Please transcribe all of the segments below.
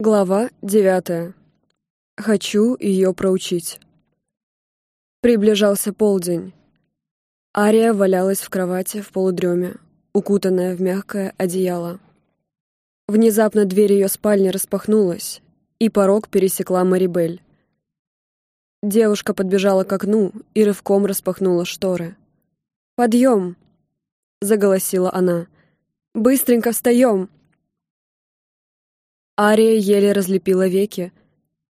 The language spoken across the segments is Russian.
Глава девятая. Хочу ее проучить. Приближался полдень. Ария валялась в кровати в полудреме, укутанная в мягкое одеяло. Внезапно дверь ее спальни распахнулась, и порог пересекла Марибель. Девушка подбежала к окну и рывком распахнула шторы. «Подъем!» — заголосила она. «Быстренько встаем!» Ария еле разлепила веки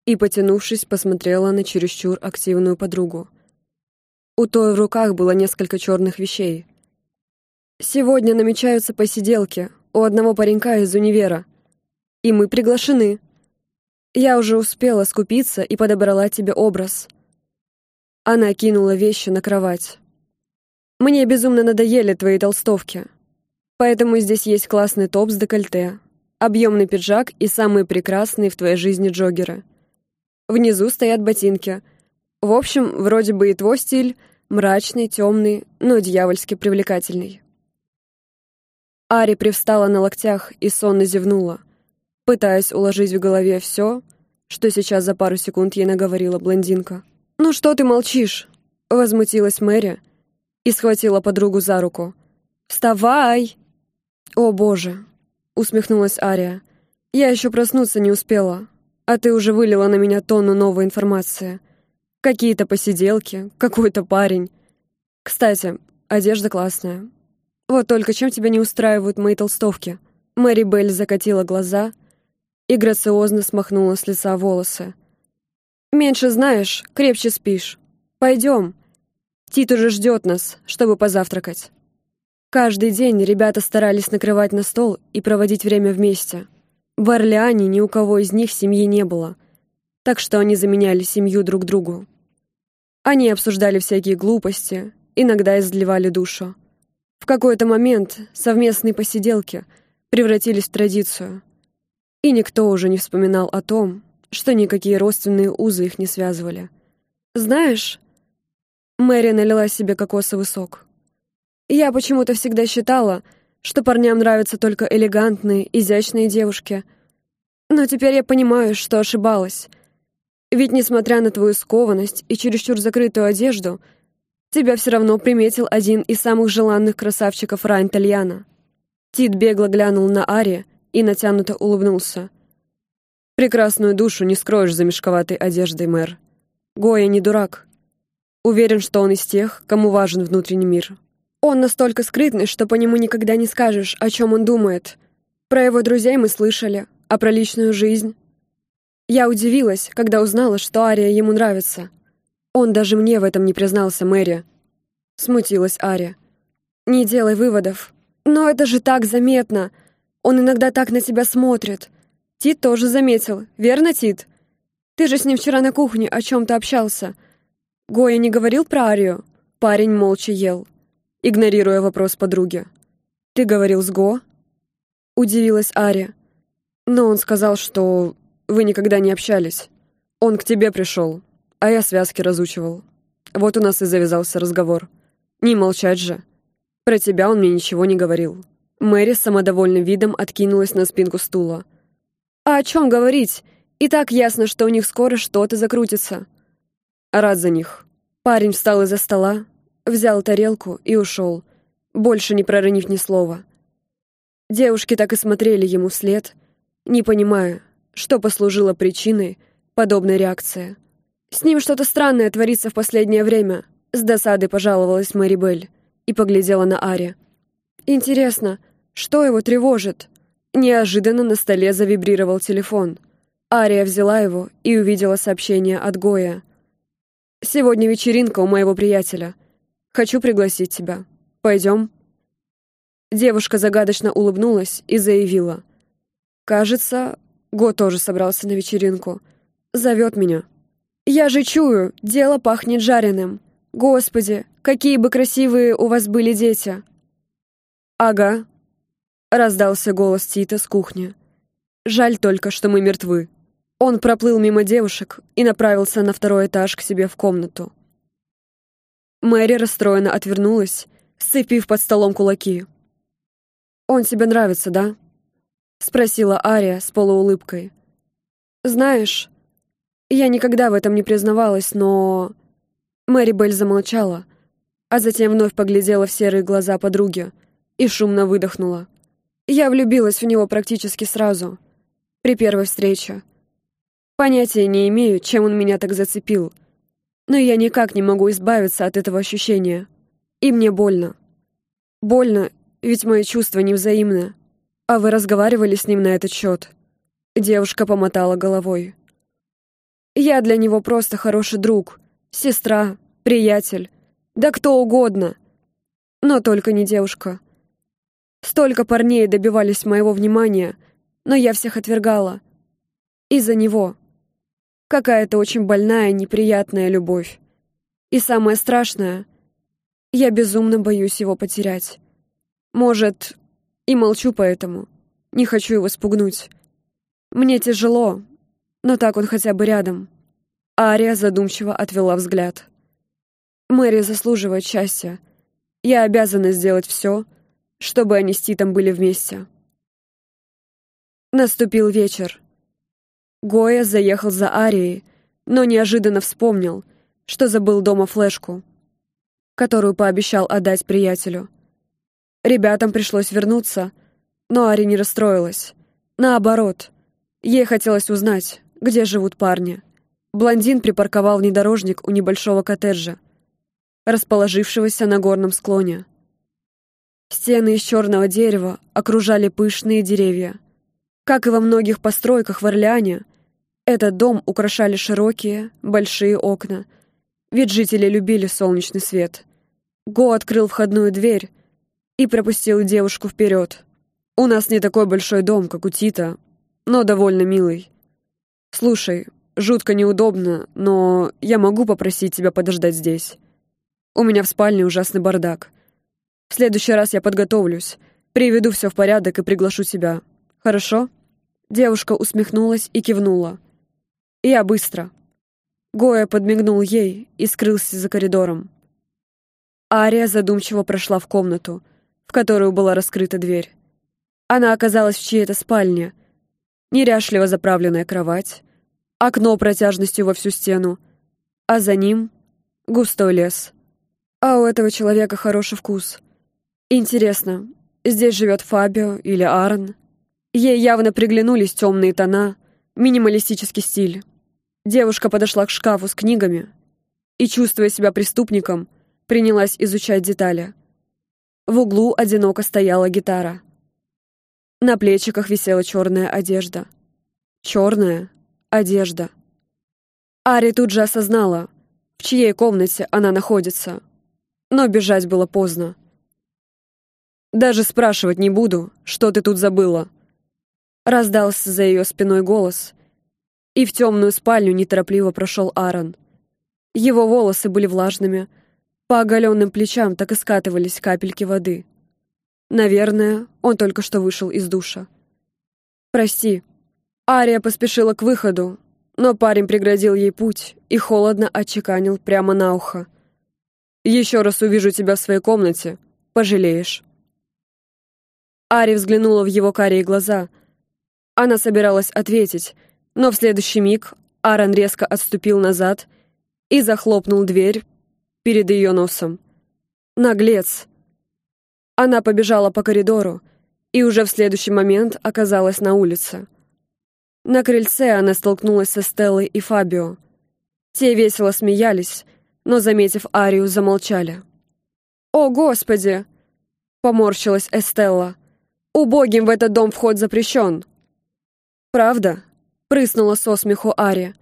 и, потянувшись, посмотрела на чересчур активную подругу. У той в руках было несколько черных вещей. «Сегодня намечаются посиделки у одного паренька из универа, и мы приглашены. Я уже успела скупиться и подобрала тебе образ». Она кинула вещи на кровать. «Мне безумно надоели твои толстовки, поэтому здесь есть классный топ с декольте, объемный пиджак и самые прекрасные в твоей жизни джоггеры. Внизу стоят ботинки. В общем, вроде бы и твой стиль мрачный, темный, но дьявольски привлекательный. Ари привстала на локтях и сонно зевнула, пытаясь уложить в голове все, что сейчас за пару секунд ей наговорила блондинка. «Ну что ты молчишь?» — возмутилась Мэри и схватила подругу за руку. «Вставай!» «О, боже!» Усмехнулась Ария. «Я еще проснуться не успела, а ты уже вылила на меня тонну новой информации. Какие-то посиделки, какой-то парень. Кстати, одежда классная. Вот только чем тебя не устраивают мои толстовки?» Мэри Белль закатила глаза и грациозно смахнула с лица волосы. «Меньше знаешь, крепче спишь. Пойдем. Тит уже ждет нас, чтобы позавтракать». Каждый день ребята старались накрывать на стол и проводить время вместе. В Орлеане ни у кого из них семьи не было, так что они заменяли семью друг другу. Они обсуждали всякие глупости, иногда изливали душу. В какой-то момент совместные посиделки превратились в традицию, и никто уже не вспоминал о том, что никакие родственные узы их не связывали. «Знаешь...» Мэри налила себе кокосовый сок. Я почему-то всегда считала, что парням нравятся только элегантные, изящные девушки. Но теперь я понимаю, что ошибалась. Ведь, несмотря на твою скованность и чересчур закрытую одежду, тебя все равно приметил один из самых желанных красавчиков Райн Тальяна. Тит бегло глянул на Ари и натянуто улыбнулся. «Прекрасную душу не скроешь за мешковатой одеждой, мэр. Гоя не дурак. Уверен, что он из тех, кому важен внутренний мир». Он настолько скрытный, что по нему никогда не скажешь, о чем он думает. Про его друзей мы слышали, а про личную жизнь. Я удивилась, когда узнала, что Ария ему нравится. Он даже мне в этом не признался, Мэри. Смутилась Ария. Не делай выводов. Но это же так заметно. Он иногда так на тебя смотрит. Тит тоже заметил, верно, Тит? Ты же с ним вчера на кухне о чем-то общался. Гоя не говорил про Арию? Парень молча ел игнорируя вопрос подруги. «Ты говорил с Го?» Удивилась Ария. «Но он сказал, что вы никогда не общались. Он к тебе пришел, а я связки разучивал. Вот у нас и завязался разговор. Не молчать же. Про тебя он мне ничего не говорил». Мэри с самодовольным видом откинулась на спинку стула. «А о чем говорить? И так ясно, что у них скоро что-то закрутится». «Рад за них». Парень встал из-за стола, взял тарелку и ушел, больше не проронив ни слова. Девушки так и смотрели ему вслед, не понимая, что послужило причиной подобной реакции. «С ним что-то странное творится в последнее время», — с досадой пожаловалась Мэри Белль и поглядела на Ари. «Интересно, что его тревожит?» Неожиданно на столе завибрировал телефон. Ария взяла его и увидела сообщение от Гоя. «Сегодня вечеринка у моего приятеля. Хочу пригласить тебя. Пойдем?» Девушка загадочно улыбнулась и заявила. «Кажется, Го тоже собрался на вечеринку. Зовет меня. Я же чую, дело пахнет жареным. Господи, какие бы красивые у вас были дети!» «Ага», — раздался голос Тита с кухни. «Жаль только, что мы мертвы». Он проплыл мимо девушек и направился на второй этаж к себе в комнату. Мэри расстроенно отвернулась, сцепив под столом кулаки. «Он тебе нравится, да?» — спросила Ария с полуулыбкой. Знаешь, я никогда в этом не признавалась, но... Мэри Белль замолчала, а затем вновь поглядела в серые глаза подруги и шумно выдохнула. Я влюбилась в него практически сразу, при первой встрече. Понятия не имею, чем он меня так зацепил, но я никак не могу избавиться от этого ощущения. И мне больно. Больно, ведь мои чувства невзаимны. А вы разговаривали с ним на этот счет? Девушка помотала головой. Я для него просто хороший друг, сестра, приятель, да кто угодно. Но только не девушка. Столько парней добивались моего внимания, но я всех отвергала. Из-за него. Какая-то очень больная, неприятная любовь. И самое страшное, я безумно боюсь его потерять. Может, и молчу поэтому. Не хочу его спугнуть. Мне тяжело, но так он хотя бы рядом. Ария задумчиво отвела взгляд. Мэри заслуживает счастья. Я обязана сделать все, чтобы они с Титом были вместе. Наступил вечер. Гоя заехал за Арией, но неожиданно вспомнил, что забыл дома флешку, которую пообещал отдать приятелю. Ребятам пришлось вернуться, но Ари не расстроилась. Наоборот, ей хотелось узнать, где живут парни. Блондин припарковал внедорожник у небольшого коттеджа, расположившегося на горном склоне. Стены из черного дерева окружали пышные деревья. Как и во многих постройках в Орлеане, этот дом украшали широкие, большие окна, ведь жители любили солнечный свет. Го открыл входную дверь и пропустил девушку вперед. «У нас не такой большой дом, как у Тита, но довольно милый. Слушай, жутко неудобно, но я могу попросить тебя подождать здесь. У меня в спальне ужасный бардак. В следующий раз я подготовлюсь, приведу все в порядок и приглашу тебя. Хорошо?» Девушка усмехнулась и кивнула. «Я быстро». Гоя подмигнул ей и скрылся за коридором. Ария задумчиво прошла в комнату, в которую была раскрыта дверь. Она оказалась в чьей-то спальне. Неряшливо заправленная кровать, окно протяжностью во всю стену, а за ним — густой лес. А у этого человека хороший вкус. Интересно, здесь живет Фабио или Аарон? Ей явно приглянулись темные тона, минималистический стиль. Девушка подошла к шкафу с книгами и, чувствуя себя преступником, принялась изучать детали. В углу одиноко стояла гитара. На плечиках висела черная одежда. Черная одежда. Ари тут же осознала, в чьей комнате она находится. Но бежать было поздно. «Даже спрашивать не буду, что ты тут забыла». Раздался за ее спиной голос, и в темную спальню неторопливо прошел Аарон. Его волосы были влажными, по оголенным плечам так и скатывались капельки воды. Наверное, он только что вышел из душа. «Прости». Ария поспешила к выходу, но парень преградил ей путь и холодно отчеканил прямо на ухо. «Еще раз увижу тебя в своей комнате, пожалеешь». Ари взглянула в его карие глаза. Она собиралась ответить, но в следующий миг Аарон резко отступил назад и захлопнул дверь перед ее носом. Наглец. Она побежала по коридору и уже в следующий момент оказалась на улице. На крыльце она столкнулась со Стеллой и Фабио. Те весело смеялись, но, заметив Арию, замолчали. «О, Господи!» — поморщилась Эстелла. Убогим в этот дом вход запрещен. Правда? Прыснула со смеху Ари.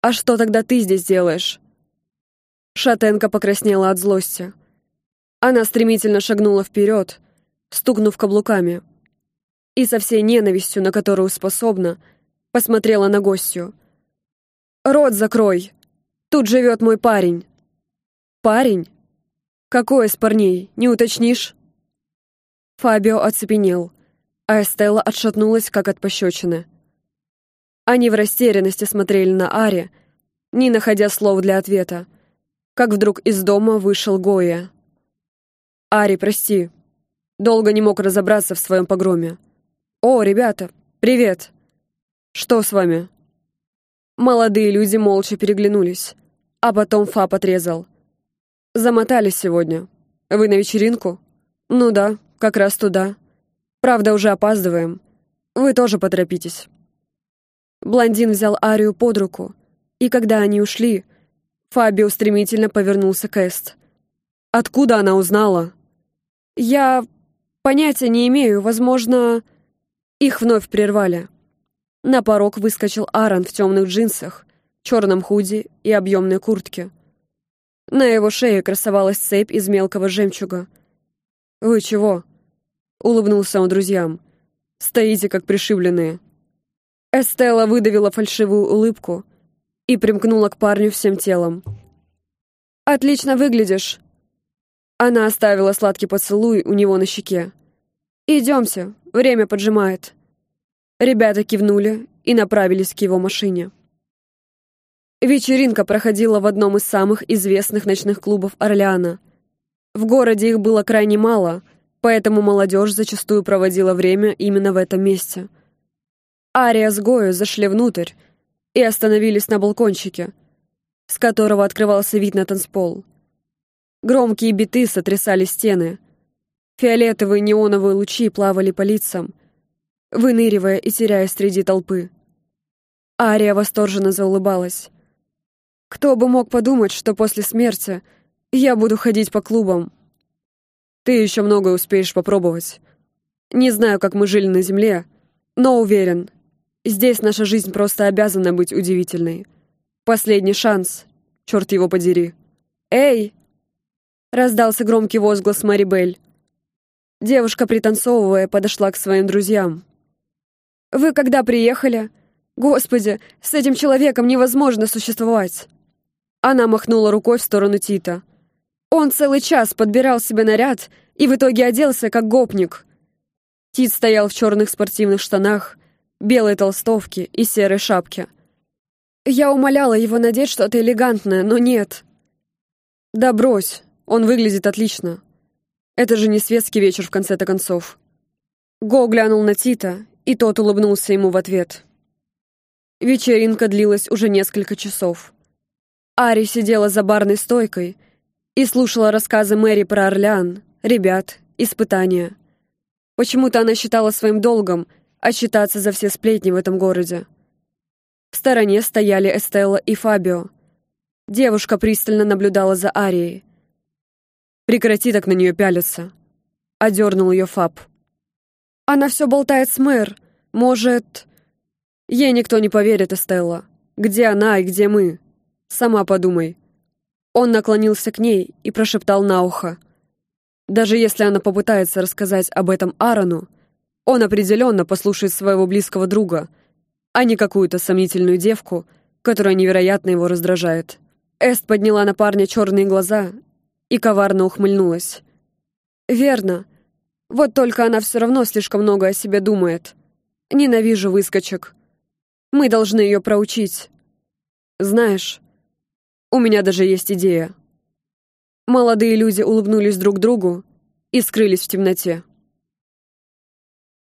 А что тогда ты здесь делаешь? Шатенка покраснела от злости. Она стремительно шагнула вперед, стукнув каблуками. И со всей ненавистью, на которую способна, посмотрела на гостью. «Рот закрой! Тут живет мой парень!» «Парень? Какой из парней, не уточнишь?» Фабио оцепенел, а Эстелла отшатнулась, как от пощечины. Они в растерянности смотрели на Ари, не находя слов для ответа, как вдруг из дома вышел Гоя. «Ари, прости. Долго не мог разобраться в своем погроме. О, ребята, привет! Что с вами? Молодые люди молча переглянулись, а потом Фаб отрезал. «Замотались сегодня. Вы на вечеринку?» «Ну да, как раз туда. Правда, уже опаздываем. Вы тоже поторопитесь». Блондин взял Арию под руку, и когда они ушли, Фабио стремительно повернулся к Эст. «Откуда она узнала?» «Я понятия не имею, возможно...» Их вновь прервали. На порог выскочил Аарон в темных джинсах, черном худи и объемной куртке. На его шее красовалась цепь из мелкого жемчуга. «Вы чего?» — улыбнулся он друзьям. «Стоите, как пришибленные». Эстелла выдавила фальшивую улыбку и примкнула к парню всем телом. «Отлично выглядишь!» Она оставила сладкий поцелуй у него на щеке. «Идемте, время поджимает». Ребята кивнули и направились к его машине. Вечеринка проходила в одном из самых известных ночных клубов Орлеана. В городе их было крайне мало, поэтому молодежь зачастую проводила время именно в этом месте — Ария с Гою зашли внутрь и остановились на балкончике, с которого открывался вид на танцпол. Громкие биты сотрясали стены. Фиолетовые неоновые лучи плавали по лицам, выныривая и теряясь среди толпы. Ария восторженно заулыбалась. «Кто бы мог подумать, что после смерти я буду ходить по клубам?» «Ты еще многое успеешь попробовать. Не знаю, как мы жили на Земле, но уверен, Здесь наша жизнь просто обязана быть удивительной. Последний шанс, черт его подери. «Эй!» — раздался громкий возглас Мэри Белль. Девушка, пританцовывая, подошла к своим друзьям. «Вы когда приехали? Господи, с этим человеком невозможно существовать!» Она махнула рукой в сторону Тита. «Он целый час подбирал себе наряд и в итоге оделся как гопник». Тит стоял в черных спортивных штанах, белой толстовке и серой шапке. Я умоляла его надеть что-то элегантное, но нет. Да брось, он выглядит отлично. Это же не светский вечер в конце-то концов. Го глянул на Тита, и тот улыбнулся ему в ответ. Вечеринка длилась уже несколько часов. Ари сидела за барной стойкой и слушала рассказы Мэри про Орлеан, ребят, испытания. Почему-то она считала своим долгом — отчитаться за все сплетни в этом городе. В стороне стояли Эстелла и Фабио. Девушка пристально наблюдала за Арией. «Прекрати так на нее пялиться», — одернул ее Фаб. «Она все болтает с мэр. Может...» «Ей никто не поверит, Эстелла. Где она и где мы? Сама подумай». Он наклонился к ней и прошептал на ухо. «Даже если она попытается рассказать об этом Аарону, он определенно послушает своего близкого друга, а не какую-то сомнительную девку, которая невероятно его раздражает. Эст подняла на парня черные глаза и коварно ухмыльнулась. «Верно. Вот только она все равно слишком много о себе думает. Ненавижу выскочек. Мы должны ее проучить. Знаешь, у меня даже есть идея». Молодые люди улыбнулись друг другу и скрылись в темноте.